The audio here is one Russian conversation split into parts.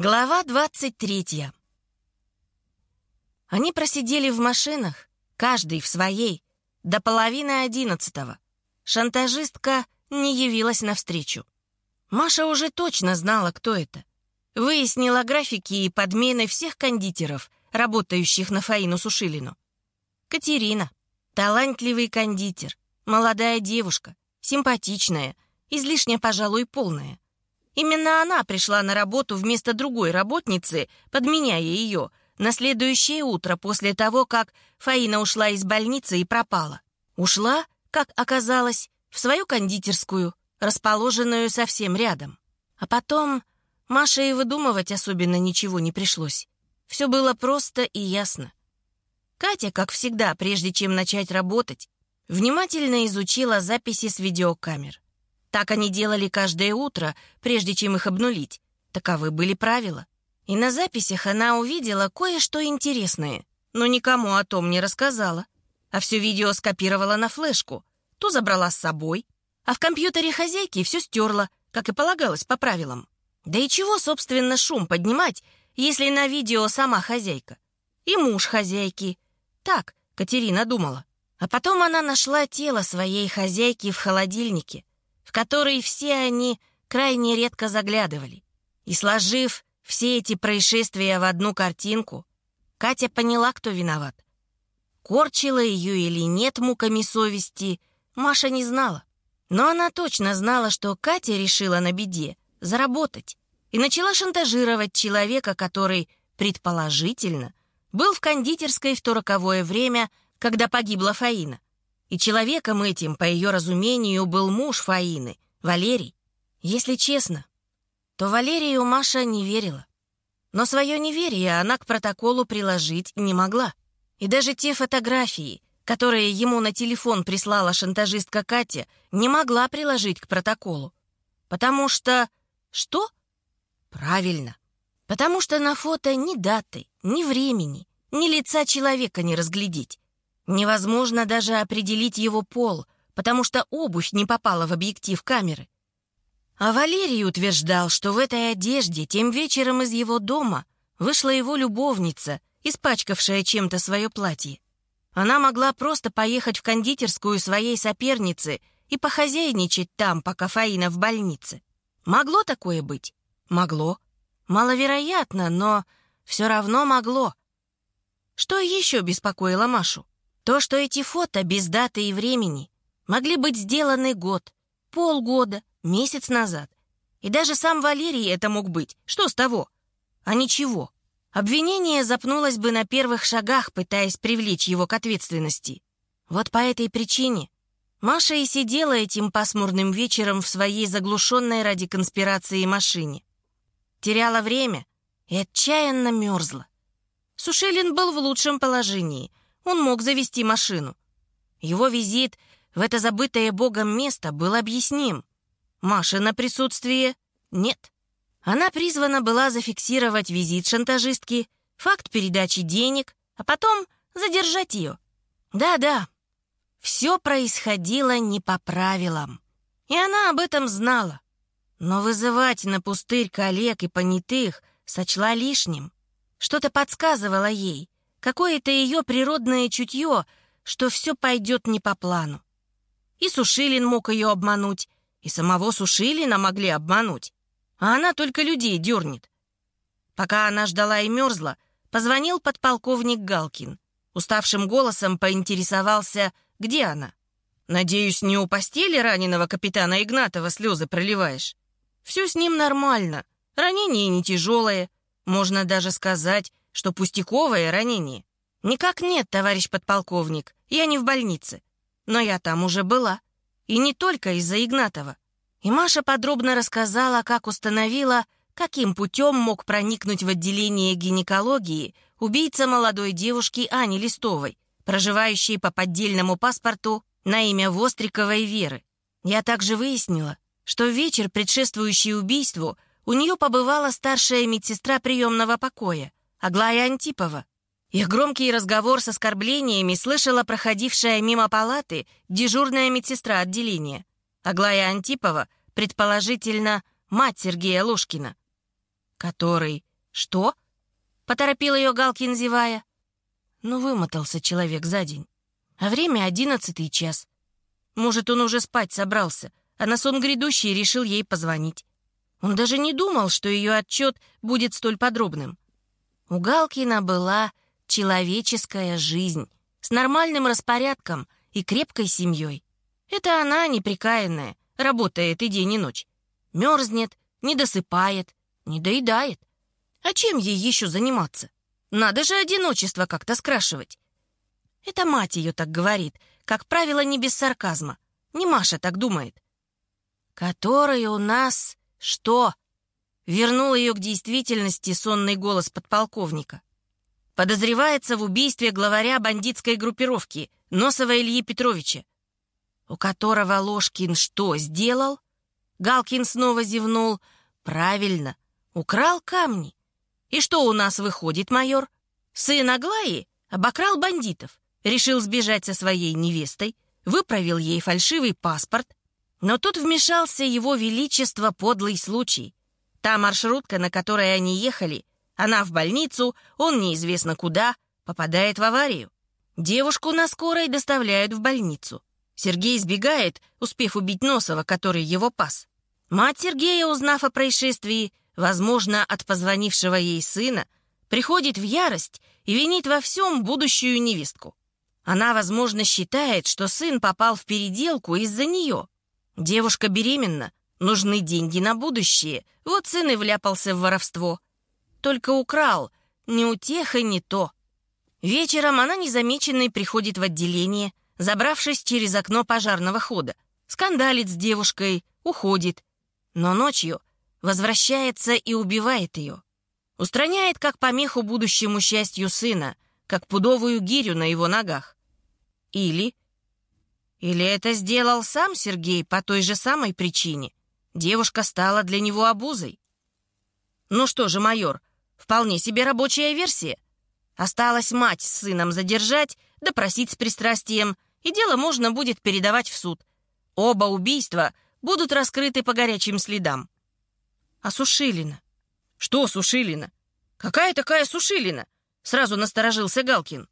Глава 23. Они просидели в машинах, каждый в своей, до половины одиннадцатого. Шантажистка не явилась навстречу. Маша уже точно знала, кто это. Выяснила графики и подмены всех кондитеров, работающих на Фаину Сушилину. Катерина, талантливый кондитер, молодая девушка, симпатичная, излишне, пожалуй, полная. Именно она пришла на работу вместо другой работницы, подменяя ее, на следующее утро после того, как Фаина ушла из больницы и пропала. Ушла, как оказалось, в свою кондитерскую, расположенную совсем рядом. А потом Маше и выдумывать особенно ничего не пришлось. Все было просто и ясно. Катя, как всегда, прежде чем начать работать, внимательно изучила записи с видеокамер. Так они делали каждое утро, прежде чем их обнулить. Таковы были правила. И на записях она увидела кое-что интересное, но никому о том не рассказала. А все видео скопировала на флешку, то забрала с собой, а в компьютере хозяйки все стерла, как и полагалось по правилам. Да и чего, собственно, шум поднимать, если на видео сама хозяйка? И муж хозяйки. Так, Катерина думала. А потом она нашла тело своей хозяйки в холодильнике в который все они крайне редко заглядывали. И сложив все эти происшествия в одну картинку, Катя поняла, кто виноват. Корчила ее или нет муками совести, Маша не знала. Но она точно знала, что Катя решила на беде заработать и начала шантажировать человека, который, предположительно, был в кондитерской в то роковое время, когда погибла Фаина. И человеком этим, по ее разумению, был муж Фаины, Валерий. Если честно, то Валерию Маша не верила. Но свое неверие она к протоколу приложить не могла. И даже те фотографии, которые ему на телефон прислала шантажистка Катя, не могла приложить к протоколу. Потому что... Что? Правильно. Потому что на фото ни даты, ни времени, ни лица человека не разглядеть. Невозможно даже определить его пол, потому что обувь не попала в объектив камеры. А Валерий утверждал, что в этой одежде тем вечером из его дома вышла его любовница, испачкавшая чем-то свое платье. Она могла просто поехать в кондитерскую своей соперницы и похозяйничать там, пока Фаина в больнице. Могло такое быть? Могло. Маловероятно, но все равно могло. Что еще беспокоило Машу? То, что эти фото без даты и времени могли быть сделаны год, полгода, месяц назад. И даже сам Валерий это мог быть. Что с того? А ничего. Обвинение запнулось бы на первых шагах, пытаясь привлечь его к ответственности. Вот по этой причине Маша и сидела этим пасмурным вечером в своей заглушенной ради конспирации машине. Теряла время и отчаянно мерзла. Сушилин был в лучшем положении — он мог завести машину. Его визит в это забытое богом место был объясним. Машина присутствие нет. Она призвана была зафиксировать визит шантажистки, факт передачи денег, а потом задержать ее. Да-да, все происходило не по правилам. И она об этом знала. Но вызывать на пустырь коллег и понятых сочла лишним. Что-то подсказывало ей. Какое-то ее природное чутье, что все пойдет не по плану. И Сушилин мог ее обмануть, и самого Сушилина могли обмануть. А она только людей дернет. Пока она ждала и мерзла, позвонил подполковник Галкин. Уставшим голосом поинтересовался, где она. «Надеюсь, не у постели раненого капитана Игнатова слезы проливаешь?» «Все с ним нормально. Ранение не тяжелое. Можно даже сказать, что пустяковое ранение. Никак нет, товарищ подполковник, я не в больнице. Но я там уже была. И не только из-за Игнатова. И Маша подробно рассказала, как установила, каким путем мог проникнуть в отделение гинекологии убийца молодой девушки Ани Листовой, проживающей по поддельному паспорту на имя Востриковой Веры. Я также выяснила, что в вечер, предшествующий убийству, у нее побывала старшая медсестра приемного покоя, Аглая Антипова. Их громкий разговор с оскорблениями слышала проходившая мимо палаты дежурная медсестра отделения. Аглая Антипова, предположительно, мать Сергея Лушкина, который «Что?» — поторопил ее Галкин, зевая. Ну, вымотался человек за день. А время одиннадцатый час. Может, он уже спать собрался, а на сон грядущий решил ей позвонить. Он даже не думал, что ее отчет будет столь подробным. У Галкина была человеческая жизнь с нормальным распорядком и крепкой семьей. Это она, неприкаянная, работает и день, и ночь. Мерзнет, не досыпает, не доедает. А чем ей еще заниматься? Надо же одиночество как-то скрашивать. Это мать ее так говорит, как правило, не без сарказма. Не Маша так думает. Который у нас что? Вернул ее к действительности сонный голос подполковника. Подозревается в убийстве главаря бандитской группировки Носова Ильи Петровича, у которого Ложкин что сделал? Галкин снова зевнул. Правильно, украл камни. И что у нас выходит, майор? Сын Аглаи обокрал бандитов, решил сбежать со своей невестой, выправил ей фальшивый паспорт, но тут вмешался его величество подлый случай. Та маршрутка, на которой они ехали, она в больницу, он неизвестно куда, попадает в аварию. Девушку на скорой доставляют в больницу. Сергей сбегает, успев убить Носова, который его пас. Мать Сергея, узнав о происшествии, возможно, от позвонившего ей сына, приходит в ярость и винит во всем будущую невестку. Она, возможно, считает, что сын попал в переделку из-за нее. Девушка беременна, нужны деньги на будущее, вот сын и вляпался в воровство. Только украл, не у тех и не то. Вечером она незамеченной приходит в отделение, забравшись через окно пожарного хода. Скандалит с девушкой, уходит. Но ночью возвращается и убивает ее. Устраняет как помеху будущему счастью сына, как пудовую гирю на его ногах. Или... Или это сделал сам Сергей по той же самой причине. Девушка стала для него обузой. Ну что же, майор, Вполне себе рабочая версия. Осталось мать с сыном задержать, допросить с пристрастием, и дело можно будет передавать в суд. Оба убийства будут раскрыты по горячим следам. А Сушилина? Что Сушилина? Какая такая Сушилина? Сразу насторожился Галкин.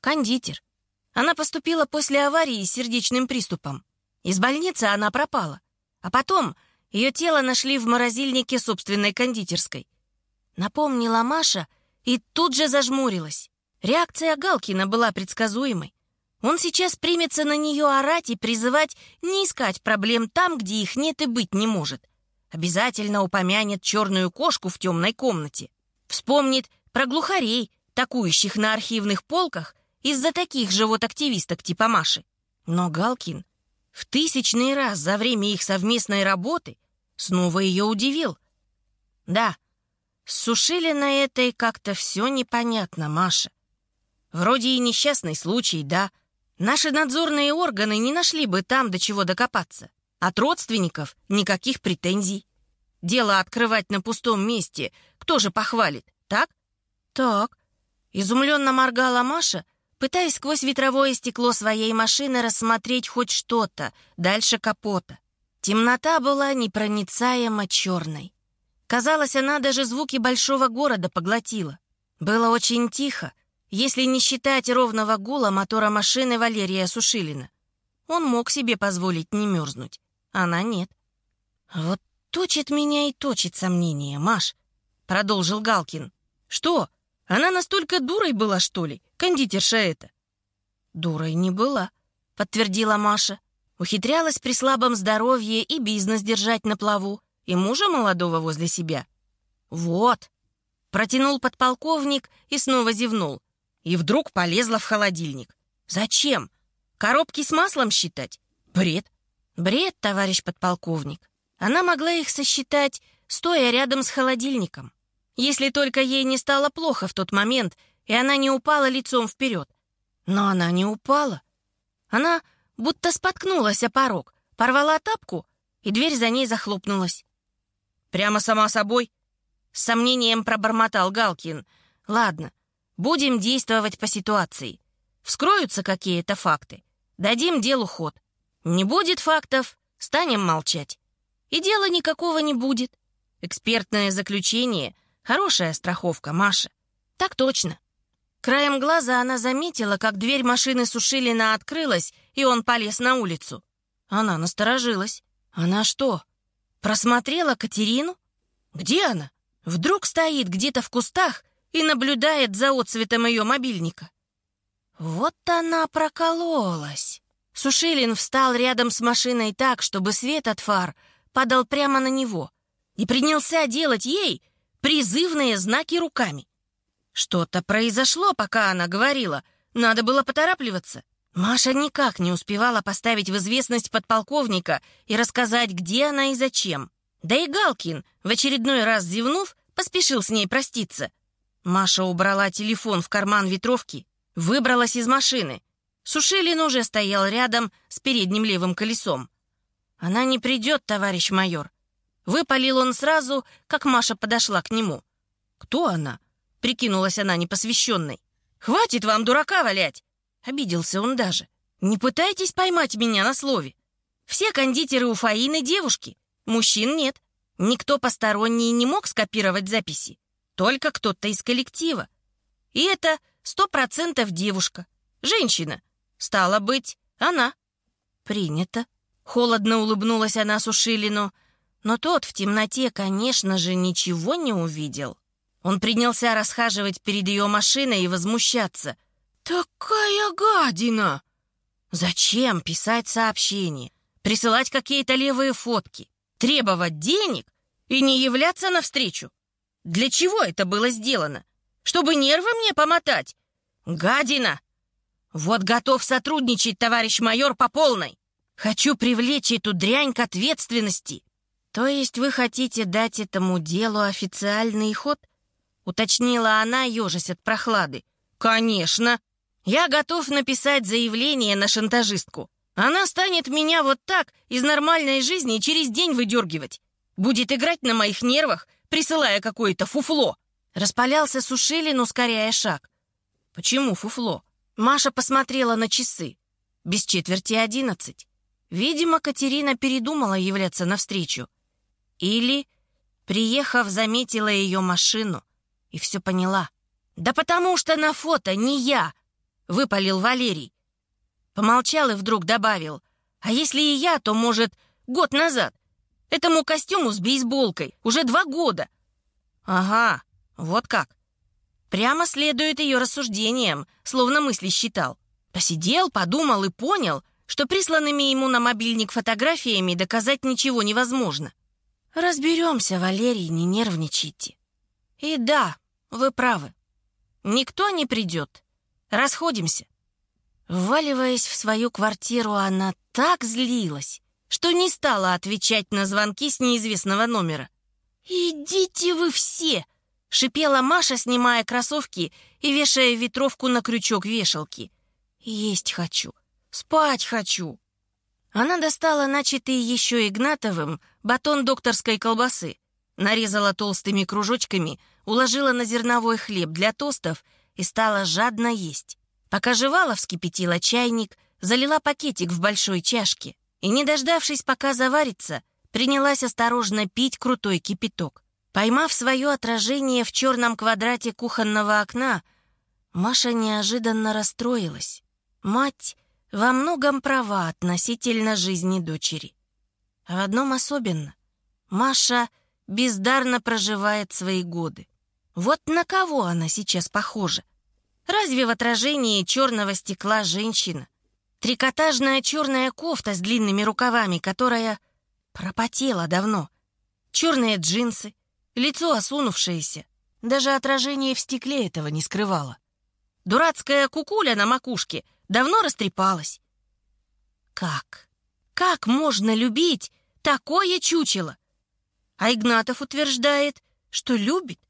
Кондитер. Она поступила после аварии с сердечным приступом. Из больницы она пропала. А потом ее тело нашли в морозильнике собственной кондитерской. Напомнила Маша и тут же зажмурилась. Реакция Галкина была предсказуемой. Он сейчас примется на нее орать и призывать не искать проблем там, где их нет и быть не может. Обязательно упомянет черную кошку в темной комнате. Вспомнит про глухарей, такующих на архивных полках из-за таких же вот активисток типа Маши. Но Галкин в тысячный раз за время их совместной работы снова ее удивил. Да, Сушили на этой как-то все непонятно, Маша. Вроде и несчастный случай, да. Наши надзорные органы не нашли бы там до чего докопаться. От родственников никаких претензий. Дело открывать на пустом месте кто же похвалит, так? Так. Изумленно моргала Маша, пытаясь сквозь ветровое стекло своей машины рассмотреть хоть что-то дальше капота. Темнота была непроницаемо черной. Казалось, она даже звуки большого города поглотила. Было очень тихо, если не считать ровного гула мотора машины Валерия Сушилина. Он мог себе позволить не мерзнуть. Она нет. «Вот точит меня и точит сомнение, Маш», — продолжил Галкин. «Что? Она настолько дурой была, что ли, кондитерша эта?» «Дурой не была», — подтвердила Маша. Ухитрялась при слабом здоровье и бизнес держать на плаву и мужа молодого возле себя. Вот. Протянул подполковник и снова зевнул. И вдруг полезла в холодильник. Зачем? Коробки с маслом считать? Бред. Бред, товарищ подполковник. Она могла их сосчитать, стоя рядом с холодильником. Если только ей не стало плохо в тот момент, и она не упала лицом вперед. Но она не упала. Она будто споткнулась о порог, порвала тапку, и дверь за ней захлопнулась. «Прямо сама собой?» С сомнением пробормотал Галкин. «Ладно, будем действовать по ситуации. Вскроются какие-то факты. Дадим делу ход. Не будет фактов, станем молчать. И дела никакого не будет. Экспертное заключение Хорошая страховка, Маша. Так точно. Краем глаза она заметила, как дверь машины Сушилина открылась, и он полез на улицу. Она насторожилась. Она что, просмотрела Катерину? Где она? Вдруг стоит где-то в кустах и наблюдает за отцветом ее мобильника. Вот она прокололась. Сушилин встал рядом с машиной так, чтобы свет от фар падал прямо на него и принялся делать ей призывные знаки руками. Что-то произошло, пока она говорила. Надо было поторапливаться. Маша никак не успевала поставить в известность подполковника и рассказать, где она и зачем. Да и Галкин, в очередной раз зевнув, поспешил с ней проститься. Маша убрала телефон в карман ветровки, выбралась из машины. Сушилин уже стоял рядом с передним левым колесом. «Она не придет, товарищ майор». Выпалил он сразу, как Маша подошла к нему. «Кто она?» — прикинулась она непосвященной. «Хватит вам дурака валять!» Обиделся он даже. «Не пытайтесь поймать меня на слове. Все кондитеры у Фаины девушки. Мужчин нет. Никто посторонний не мог скопировать записи. Только кто-то из коллектива. И это сто процентов девушка. Женщина. Стало быть, она. Принято. Холодно улыбнулась она Сушилину. Но тот в темноте, конечно же, ничего не увидел. Он принялся расхаживать перед ее машиной и возмущаться. «Такая гадина!» Зачем писать сообщения, присылать какие-то левые фотки, требовать денег и не являться навстречу? Для чего это было сделано? Чтобы нервы мне помотать? Гадина! Вот готов сотрудничать, товарищ майор, по полной. Хочу привлечь эту дрянь к ответственности. То есть вы хотите дать этому делу официальный ход? Уточнила она, ежась от прохлады. Конечно. Я готов написать заявление на шантажистку. Она станет меня вот так из нормальной жизни через день выдергивать. Будет играть на моих нервах, присылая какое-то фуфло. Распалялся Сушилин, ускоряя шаг. Почему фуфло? Маша посмотрела на часы. Без четверти одиннадцать. Видимо, Катерина передумала являться навстречу. Или, приехав, заметила ее машину и все поняла. «Да потому что на фото не я!» — выпалил Валерий. Помолчал и вдруг добавил. «А если и я, то, может, год назад? Этому костюму с бейсболкой уже два года». «Ага, вот как». Прямо следует ее рассуждениям, словно мысли считал. Посидел, подумал и понял, что присланными ему на мобильник фотографиями доказать ничего невозможно. «Разберемся, Валерий, не нервничайте». «И да, вы правы. Никто не придет. Расходимся. Вваливаясь в свою квартиру, она так злилась, что не стала отвечать на звонки с неизвестного номера. «Идите вы все!» — шипела Маша, снимая кроссовки и вешая ветровку на крючок вешалки. «Есть хочу, спать хочу». Она достала начатый еще Игнатовым батон докторской колбасы, нарезала толстыми кружочками, уложила на зерновой хлеб для тостов и стала жадно есть. Пока жевала, вскипятила чайник, залила пакетик в большой чашке и, не дождавшись, пока заварится, принялась осторожно пить крутой кипяток. Поймав свое отражение в черном квадрате кухонного окна, Маша неожиданно расстроилась. Мать во многом права относительно жизни дочери. А в одном особенно. Маша бездарно проживает свои годы. Вот на кого она сейчас похожа? Разве в отражении черного стекла женщина? Трикотажная черная кофта с длинными рукавами, которая пропотела давно. Черные джинсы, лицо осунувшееся. Даже отражение в стекле этого не скрывало. Дурацкая кукуля на макушке давно растрепалась. Как? Как можно любить такое чучело? А Игнатов утверждает, что любит.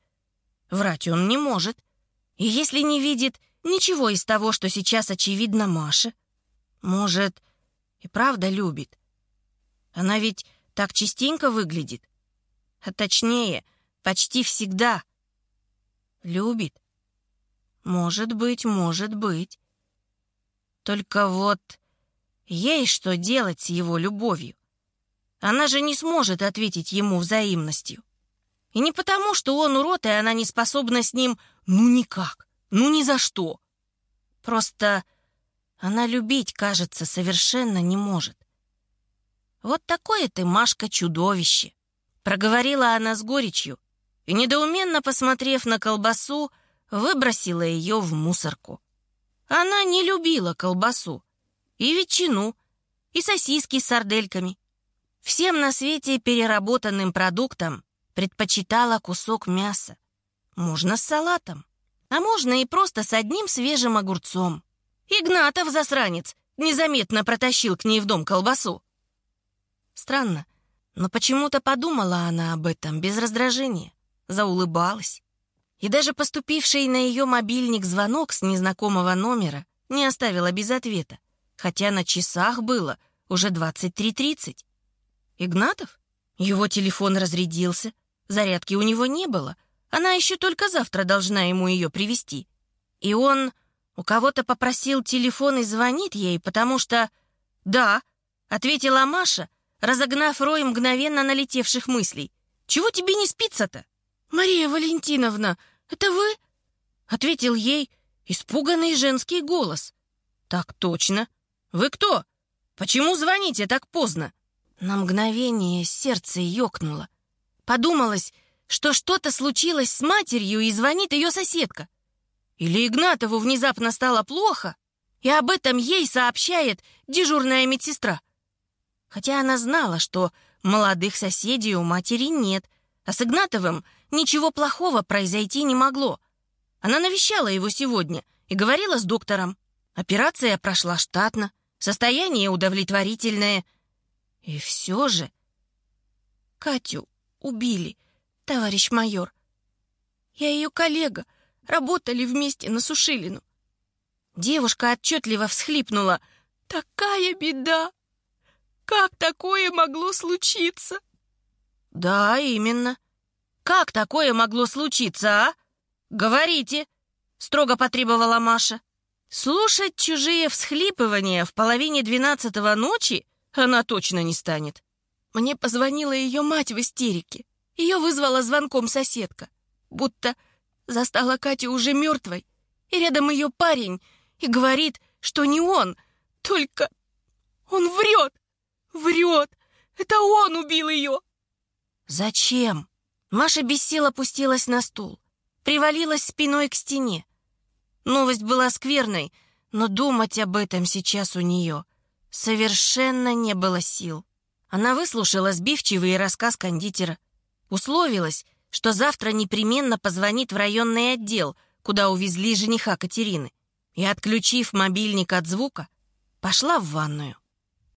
Врать он не может. И если не видит ничего из того, что сейчас очевидно Маше, может, и правда любит. Она ведь так частенько выглядит. А точнее, почти всегда. Любит. Может быть, может быть. Только вот ей что делать с его любовью? Она же не сможет ответить ему взаимностью. И не потому, что он урод, и она не способна с ним ну никак, ну ни за что. Просто она любить, кажется, совершенно не может. «Вот такое ты, Машка, чудовище!» Проговорила она с горечью и, недоуменно посмотрев на колбасу, выбросила ее в мусорку. Она не любила колбасу, и ветчину, и сосиски с сардельками. Всем на свете переработанным продуктам предпочитала кусок мяса. Можно с салатом, а можно и просто с одним свежим огурцом. Игнатов, засранец, незаметно протащил к ней в дом колбасу. Странно, но почему-то подумала она об этом без раздражения, заулыбалась. И даже поступивший на ее мобильник звонок с незнакомого номера не оставила без ответа, хотя на часах было уже 23.30. Игнатов? Его телефон разрядился, зарядки у него не было, она еще только завтра должна ему ее привезти. И он у кого-то попросил телефон и звонит ей, потому что... «Да», — ответила Маша, разогнав рой мгновенно налетевших мыслей. «Чего тебе не спится-то?» «Мария Валентиновна, это вы?» — ответил ей испуганный женский голос. «Так точно. Вы кто? Почему звоните так поздно?» На мгновение сердце ёкнуло. Подумалось, что что-то случилось с матерью и звонит ее соседка. Или Игнатову внезапно стало плохо, и об этом ей сообщает дежурная медсестра. Хотя она знала, что молодых соседей у матери нет, а с Игнатовым ничего плохого произойти не могло. Она навещала его сегодня и говорила с доктором. Операция прошла штатно, состояние удовлетворительное. И все же... Катю убили, товарищ майор. Я ее коллега, работали вместе на Сушилину. Девушка отчетливо всхлипнула. «Такая беда! Как такое могло случиться?» «Да, именно. Как такое могло случиться, а? Говорите!» — строго потребовала Маша. Слушать чужие всхлипывания в половине двенадцатого ночи она точно не станет. Мне позвонила ее мать в истерике. Ее вызвала звонком соседка. Будто застала Катю уже мертвой. И рядом ее парень. И говорит, что не он. Только он врет. Врет. Это он убил ее. Зачем? Маша без сил опустилась на стул. Привалилась спиной к стене. Новость была скверной, но думать об этом сейчас у нее совершенно не было сил. Она выслушала сбивчивый рассказ кондитера. Условилась, что завтра непременно позвонит в районный отдел, куда увезли жениха Катерины. И, отключив мобильник от звука, пошла в ванную.